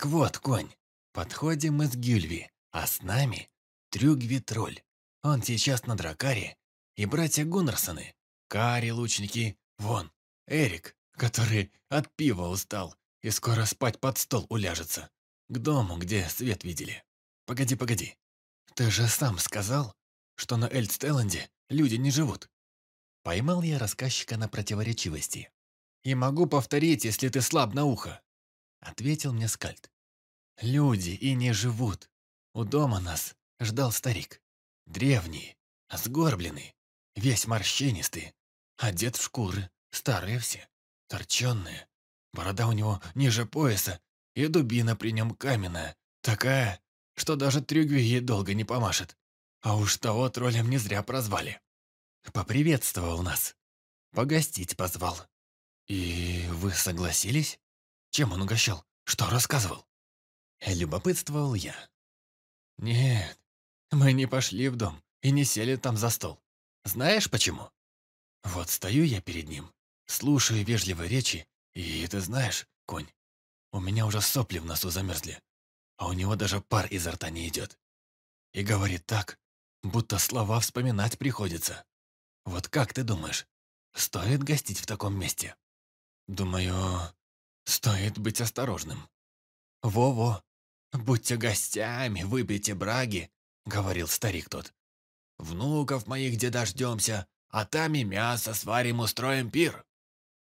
Так вот, конь, подходим мы с Гюльви, а с нами Трюгви-тролль. Он сейчас на Дракаре, и братья Гуннерсоны, Кари лучники, вон, Эрик, который от пива устал и скоро спать под стол уляжется, к дому, где свет видели. Погоди, погоди, ты же сам сказал, что на Эльдстелленде люди не живут. Поймал я рассказчика на противоречивости. «И могу повторить, если ты слаб на ухо», — ответил мне Скальд. «Люди и не живут. У дома нас ждал старик. Древний, сгорбленный, весь морщинистый, одет в шкуры, старые все, торченные. Борода у него ниже пояса, и дубина при нем каменная, такая, что даже Трюгви ей долго не помашет. А уж того троллем не зря прозвали. Поприветствовал нас. Погостить позвал. И вы согласились? Чем он угощал? Что рассказывал? Любопытствовал я. Нет, мы не пошли в дом и не сели там за стол. Знаешь почему? Вот стою я перед ним, слушаю вежливые речи, и ты знаешь, конь, у меня уже сопли в носу замерзли, а у него даже пар изо рта не идет. И говорит так, будто слова вспоминать приходится. Вот как ты думаешь, стоит гостить в таком месте? Думаю, стоит быть осторожным. Во-во, будьте гостями, выпейте браги, говорил старик тот. Внуков моих где дождемся, а там и мясо сварим, устроим пир.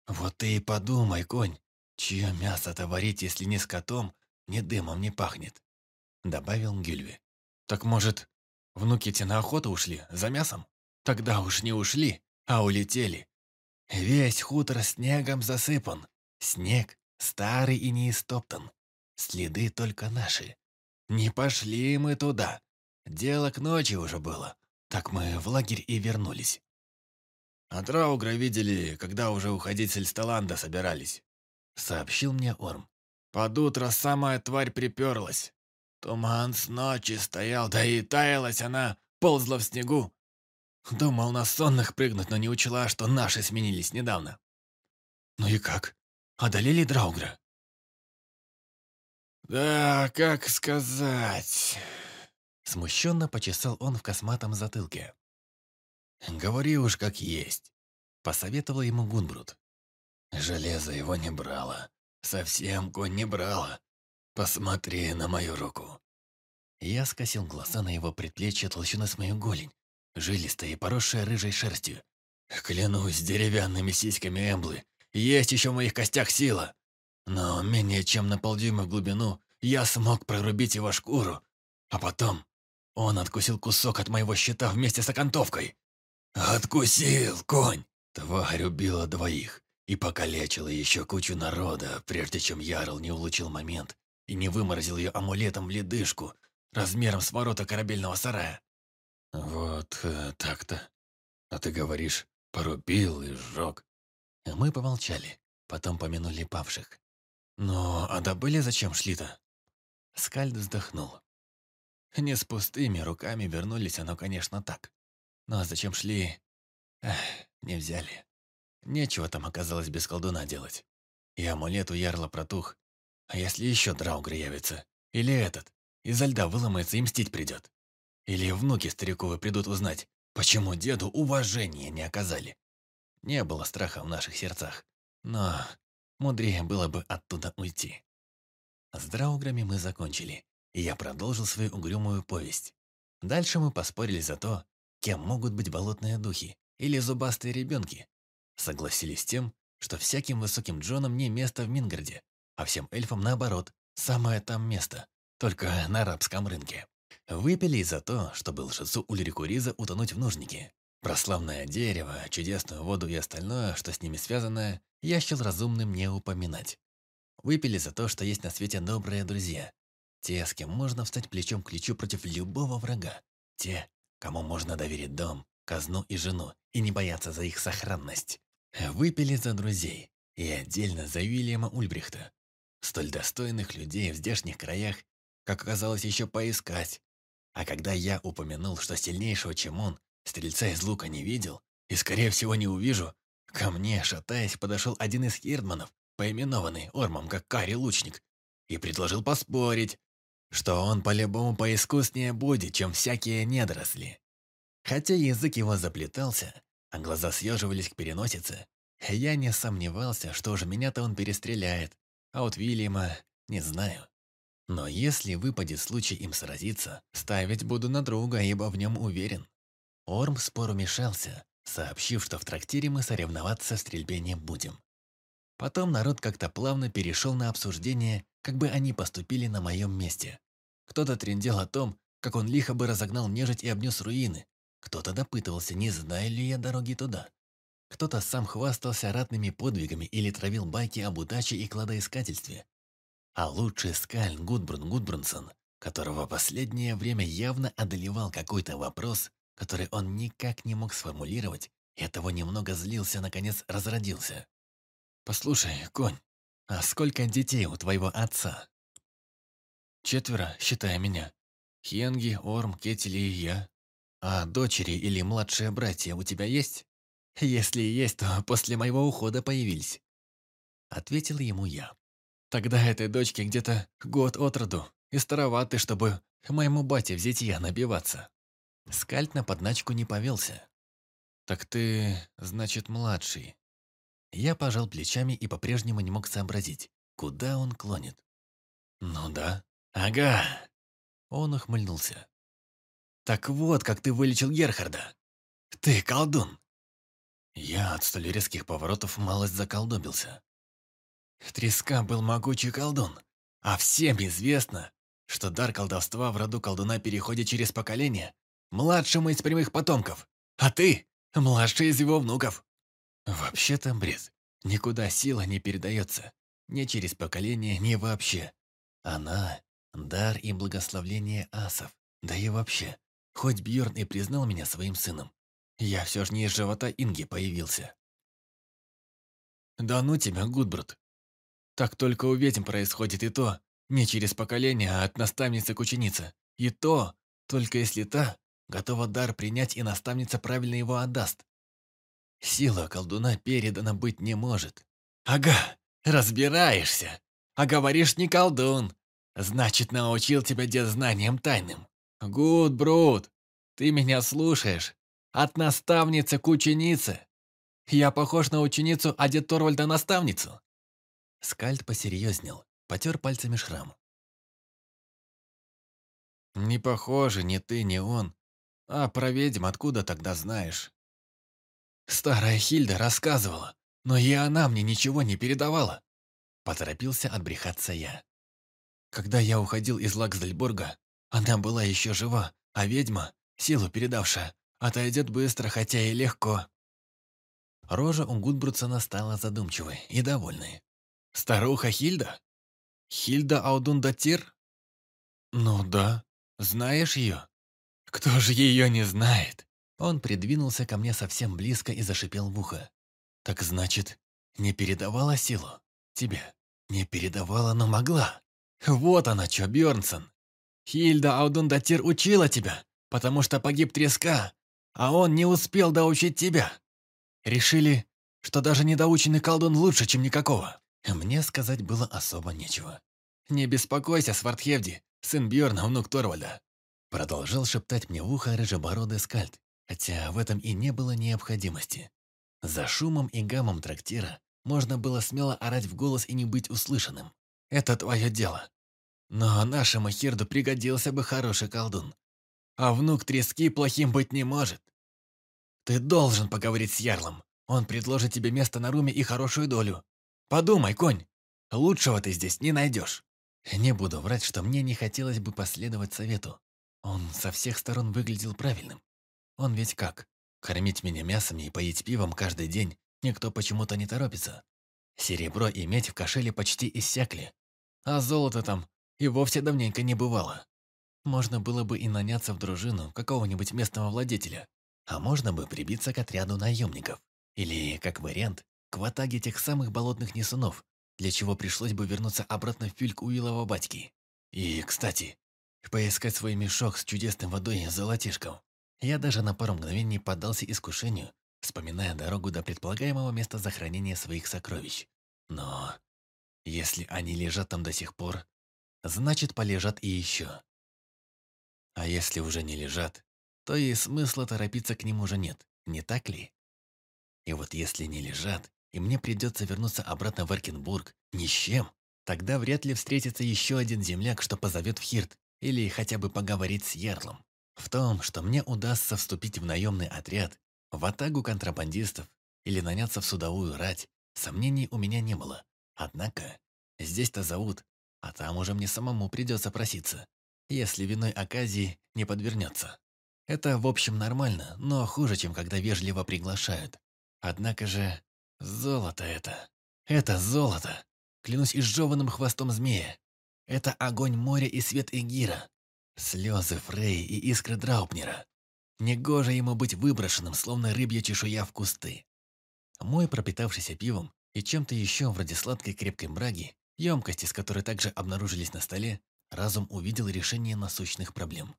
Вот ты и подумай, конь, чье мясо-то варить, если ни скотом, ни дымом не пахнет, добавил Гюльви. Так может, внуки те на охоту ушли за мясом? Тогда уж не ушли, а улетели. Весь хутор снегом засыпан. Снег старый и не истоптан. Следы только наши. Не пошли мы туда. Дело к ночи уже было. Так мы в лагерь и вернулись. А Траугра видели, когда уже уходить с Эльсталанда собирались. Сообщил мне Орм. Под утро самая тварь приперлась. Туман с ночи стоял, да и таялась она, ползла в снегу, Думал на сонных прыгнуть, но не учла, что наши сменились недавно. Ну и как? Одолели Драугра? Да, как сказать... Смущенно почесал он в косматом затылке. «Говори уж как есть», — посоветовал ему Гунбрут. «Железо его не брало. Совсем конь не брало. Посмотри на мою руку». Я скосил глаза на его предплечье толщиной с мою голень, жилистая и поросшая рыжей шерстью. Клянусь деревянными сиськами Эмблы, есть еще в моих костях сила. Но менее чем на полдюйма в глубину я смог прорубить его шкуру, а потом он откусил кусок от моего щита вместе с окантовкой. Откусил, конь! Тварь убила двоих и покалечила еще кучу народа, прежде чем Ярл не улучил момент и не выморозил ее амулетом в ледышку размером с ворота корабельного сарая. «Вот э, так-то. А ты говоришь, порубил и сжег». Мы помолчали, потом помянули павших. «Ну, а добыли зачем шли-то?» Скальд вздохнул. Не с пустыми руками вернулись, оно, конечно, так. Но зачем шли, эх, не взяли. Нечего там оказалось без колдуна делать. И амулет у ярла протух. А если еще Драугр явится? Или этот? Изо льда выломается и мстить придет? Или внуки стариковы придут узнать, почему деду уважения не оказали. Не было страха в наших сердцах, но мудрее было бы оттуда уйти. С драуграми мы закончили, и я продолжил свою угрюмую повесть. Дальше мы поспорили за то, кем могут быть болотные духи или зубастые ребенки. Согласились с тем, что всяким высоким Джонам не место в Мингарде, а всем эльфам наоборот, самое там место, только на арабском рынке. Выпили за то, чтобы лжецу Ульрику Риза утонуть в нужнике. Про славное дерево, чудесную воду и остальное, что с ними связано, я счел разумным не упоминать. Выпили за то, что есть на свете добрые друзья. Те, с кем можно встать плечом к плечу против любого врага. Те, кому можно доверить дом, казну и жену, и не бояться за их сохранность. Выпили за друзей, и отдельно за Уильяма Ульбрихта. Столь достойных людей в здешних краях, как оказалось, еще поискать, а когда я упомянул, что сильнейшего, чем он, стрельца из лука не видел, и, скорее всего, не увижу, ко мне, шатаясь, подошел один из хирдманов, поименованный Ормом как Кари Лучник, и предложил поспорить, что он по-любому поискуснее будет, чем всякие недоросли. Хотя язык его заплетался, а глаза съеживались к переносице, я не сомневался, что уже меня-то он перестреляет, а вот Вильяма не знаю. Но если выпадет случай им сразиться, ставить буду на друга, ибо в нем уверен. Орм спору мешался, сообщив, что в трактире мы соревноваться в стрельбе не будем. Потом народ как-то плавно перешел на обсуждение, как бы они поступили на моем месте. Кто-то трендел о том, как он лихо бы разогнал нежить и обнес руины. Кто-то допытывался, не знаю ли я дороги туда. Кто-то сам хвастался ратными подвигами или травил байки об удаче и кладоискательстве. А лучший скаль Гудбрун Гудбрунсон, которого последнее время явно одолевал какой-то вопрос, который он никак не мог сформулировать, и этого немного злился, наконец разродился. «Послушай, конь, а сколько детей у твоего отца?» «Четверо, считая меня. Хенги, Орм, Кетели и я. А дочери или младшие братья у тебя есть?» «Если есть, то после моего ухода появились», — ответил ему я. «Тогда этой дочке где-то год от роду, и староваты, чтобы моему бате в зятья набиваться». Скальт на подначку не повелся. «Так ты, значит, младший». Я пожал плечами и по-прежнему не мог сообразить, куда он клонит. «Ну да. Ага». Он ухмыльнулся. «Так вот, как ты вылечил Герхарда. Ты колдун». Я от столь резких поворотов малость заколдобился. Треска был могучий колдун, а всем известно, что дар колдовства в роду колдуна переходит через поколение младшему из прямых потомков, а ты – младший из его внуков. Вообще-то бред. Никуда сила не передается. Ни через поколение, ни вообще. Она – дар и благословление асов. Да и вообще, хоть Бьорн и признал меня своим сыном, я все же не из живота Инги появился. Да ну тебя, Гудбрут. Так только у ведьм происходит и то, не через поколение, а от наставницы к ученице. И то, только если та готова дар принять и наставница правильно его отдаст. Сила колдуна передана быть не может. Ага, разбираешься. А говоришь не колдун. Значит, научил тебя дед знанием тайным. Гуд, Брут, ты меня слушаешь? От наставницы к ученице. Я похож на ученицу, а дед Торвальда наставницу. Скальд посерьезнел, потер пальцами шрам. «Не похоже ни ты, ни он. А про ведьм откуда тогда знаешь?» «Старая Хильда рассказывала, но и она мне ничего не передавала». Поторопился отбрехаться я. Когда я уходил из Лаксдельбурга, она была еще жива, а ведьма, силу передавшая, отойдет быстро, хотя и легко. Рожа у Гудбрутсона стала задумчивой и довольной. «Старуха Хильда? Хильда Аудундатир?» «Ну да, знаешь ее?» «Кто же ее не знает?» Он придвинулся ко мне совсем близко и зашипел в ухо. «Так значит, не передавала силу? Тебе? Не передавала, но могла. Вот она что, Бjörnсон. Хильда Аудундатир учила тебя, потому что погиб треска, а он не успел доучить тебя. Решили, что даже недоученный колдун лучше, чем никакого. Мне сказать было особо нечего. «Не беспокойся, Свартхевди, сын Бьорна, внук Торвальда», продолжал шептать мне в ухо рыжебородый скальд, хотя в этом и не было необходимости. За шумом и гамом трактира можно было смело орать в голос и не быть услышанным. «Это твое дело. Но нашему Хирду пригодился бы хороший колдун. А внук трески плохим быть не может. Ты должен поговорить с Ярлом. Он предложит тебе место на руме и хорошую долю. Подумай, конь. Лучшего ты здесь не найдешь. Не буду врать, что мне не хотелось бы последовать совету. Он со всех сторон выглядел правильным. Он ведь как? Кормить меня мясом и поить пивом каждый день никто почему-то не торопится. Серебро и медь в кошеле почти иссякли. А золото там и вовсе давненько не бывало. Можно было бы и наняться в дружину какого-нибудь местного владетеля, а можно бы прибиться к отряду наемников. Или, как вариант, к ватаге тех самых болотных несунов, для чего пришлось бы вернуться обратно в пюльк Уилова батьки. И, кстати, поискать свой мешок с чудесной водой и золотишком. Я даже на пару мгновений поддался искушению, вспоминая дорогу до предполагаемого места захоронения своих сокровищ. Но если они лежат там до сих пор, значит полежат и еще. А если уже не лежат, то и смысла торопиться к ним уже нет, не так ли? И вот если не лежат, и мне придется вернуться обратно в Эркенбург ни с чем, тогда вряд ли встретится еще один земляк, что позовет в Хирт, или хотя бы поговорить с Ярлом. В том, что мне удастся вступить в наемный отряд, в атаку контрабандистов или наняться в судовую рать, сомнений у меня не было. Однако, здесь-то зовут, а там уже мне самому придется проситься, если виной оказии не подвернется. Это, в общем, нормально, но хуже, чем когда вежливо приглашают. Однако же, золото это. Это золото. Клянусь изжеванным хвостом змея. Это огонь моря и свет Эгира. Слезы Фрей и искры Драупнера. Негоже ему быть выброшенным, словно рыбья чешуя в кусты. Мой, пропитавшийся пивом и чем-то еще вроде сладкой крепкой браги, емкости, с которой также обнаружились на столе, разум увидел решение насущных проблем.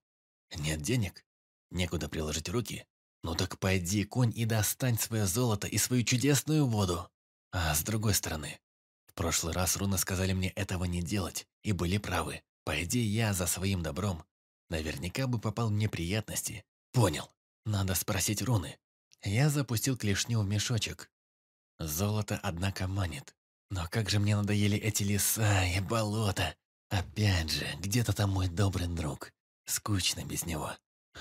Нет денег? Некуда приложить руки? Ну так пойди, конь, и достань свое золото и свою чудесную воду. А с другой стороны, прошлый раз руны сказали мне этого не делать, и были правы. Пойди я за своим добром. Наверняка бы попал в неприятности. Понял. Надо спросить руны. Я запустил клешню в мешочек. Золото, однако, манит. Но как же мне надоели эти леса и болота. Опять же, где-то там мой добрый друг. Скучно без него.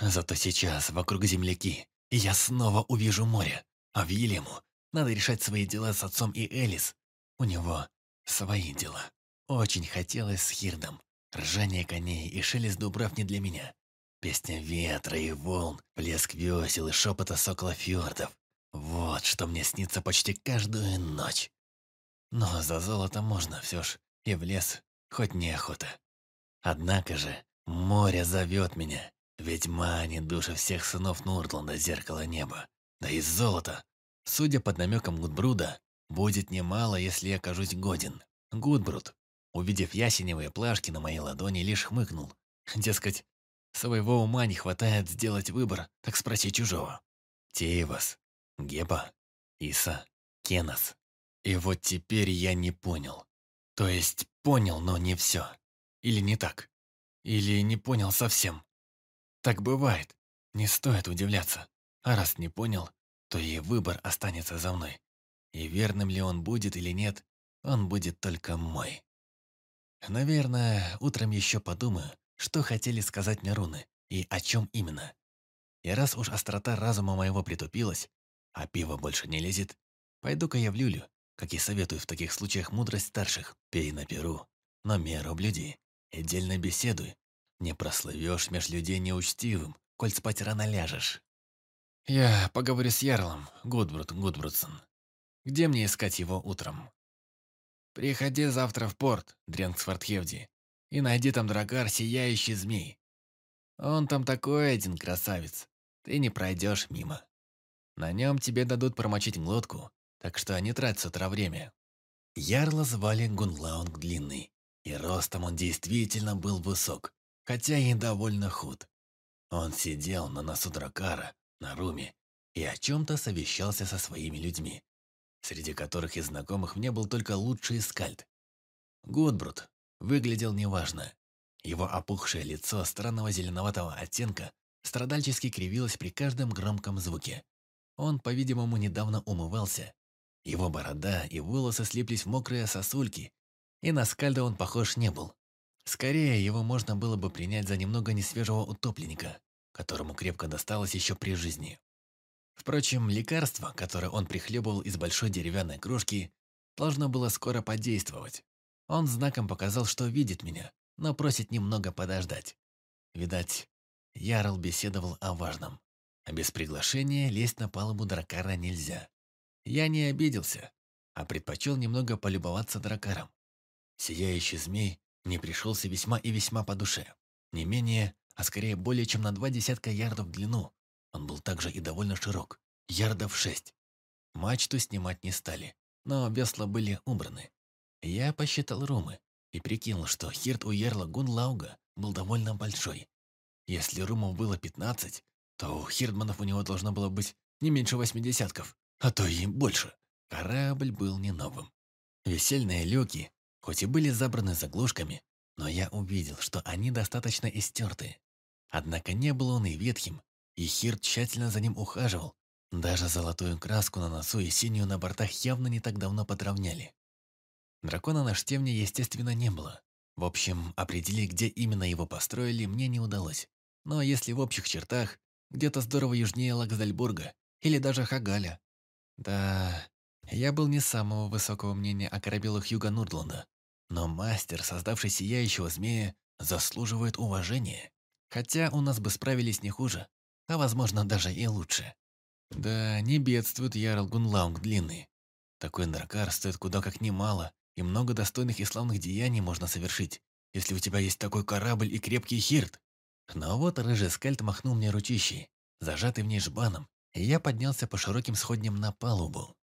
Зато сейчас вокруг земляки, и я снова увижу море. А Вильяму надо решать свои дела с отцом и Элис. У него свои дела. Очень хотелось с Хирдом. Ржание коней и шелест дубрав не для меня. Песня ветра и волн, плеск весел и шепота сокола фьордов. Вот что мне снится почти каждую ночь. Но за золото можно все ж и в лес, хоть неохота. Однако же море зовет меня, ведь манит души всех сынов Нурдланда зеркало неба. Да и золото, судя под намеком Гудбруда, будет немало, если я окажусь годен. Гудбруд, увидев ясеневые плашки на моей ладони, лишь хмыкнул. Дескать, своего ума не хватает сделать выбор, так спроси чужого. Теевас, Геба, Иса, Кенас. И вот теперь я не понял. То есть понял, но не все. Или не так. Или не понял совсем. Так бывает. Не стоит удивляться. А раз не понял, то и выбор останется за мной. И верным ли он будет или нет, он будет только мой. Наверное, утром еще подумаю, что хотели сказать мне руны и о чем именно. И раз уж острота разума моего притупилась, а пиво больше не лезет, пойду-ка я в люлю, как и советую в таких случаях мудрость старших. Пей на перу, но меру блюди, и дельно беседуй, не прослывешь меж людей неучтивым, коль спать рано ляжешь. Я поговорю с Ярлом, Гудбрут Гудбрутсон. Где мне искать его утром? Приходи завтра в порт, Дренгсфортхевди, и найди там дракар Сияющий Змей. Он там такой один красавец, ты не пройдешь мимо. На нем тебе дадут промочить глотку, так что не трать с утра время. Ярла звали Гунлаунг Длинный, и ростом он действительно был высок хотя и довольно худ. Он сидел на носу дракара, на руме, и о чем-то совещался со своими людьми, среди которых из знакомых мне был только лучший скальд. Гудбрут выглядел неважно. Его опухшее лицо странного зеленоватого оттенка страдальчески кривилось при каждом громком звуке. Он, по-видимому, недавно умывался. Его борода и волосы слиплись в мокрые сосульки, и на скальда он похож не был. Скорее, его можно было бы принять за немного несвежего утопленника, которому крепко досталось еще при жизни. Впрочем, лекарство, которое он прихлебывал из большой деревянной кружки, должно было скоро подействовать. Он знаком показал, что видит меня, но просит немного подождать. Видать, Ярл беседовал о важном. А без приглашения лезть на палубу дракара нельзя. Я не обиделся, а предпочел немного полюбоваться дракаром. Сияющий змей мне пришелся весьма и весьма по душе. Не менее, а скорее более чем на два десятка ярдов в длину. Он был также и довольно широк, ярдов шесть. Мачту снимать не стали, но весла были убраны. Я посчитал румы и прикинул, что хирт у ярла Гунлауга был довольно большой. Если румов было пятнадцать, то у хирдманов у него должно было быть не меньше восьми десятков, а то и больше. Корабль был не новым. Весельные люки хоть и были забраны заглушками, но я увидел, что они достаточно истерты. Однако не был он и ветхим, и Хирт тщательно за ним ухаживал. Даже золотую краску на носу и синюю на бортах явно не так давно подровняли. Дракона на штемне, естественно, не было. В общем, определить, где именно его построили, мне не удалось. Но если в общих чертах, где-то здорово южнее Лаксдальбурга или даже Хагаля. Да, я был не самого высокого мнения о корабелах Юга Нурдланда. Но мастер, создавший сияющего змея, заслуживает уважения. Хотя у нас бы справились не хуже, а возможно даже и лучше. Да, не бедствует Ярл Гунлаунг длинный. Такой наркар стоит куда как немало, и много достойных и славных деяний можно совершить, если у тебя есть такой корабль и крепкий хирт. Но вот рыжий скальд махнул мне ручищей, зажатый в ней жбаном, и я поднялся по широким сходням на палубу.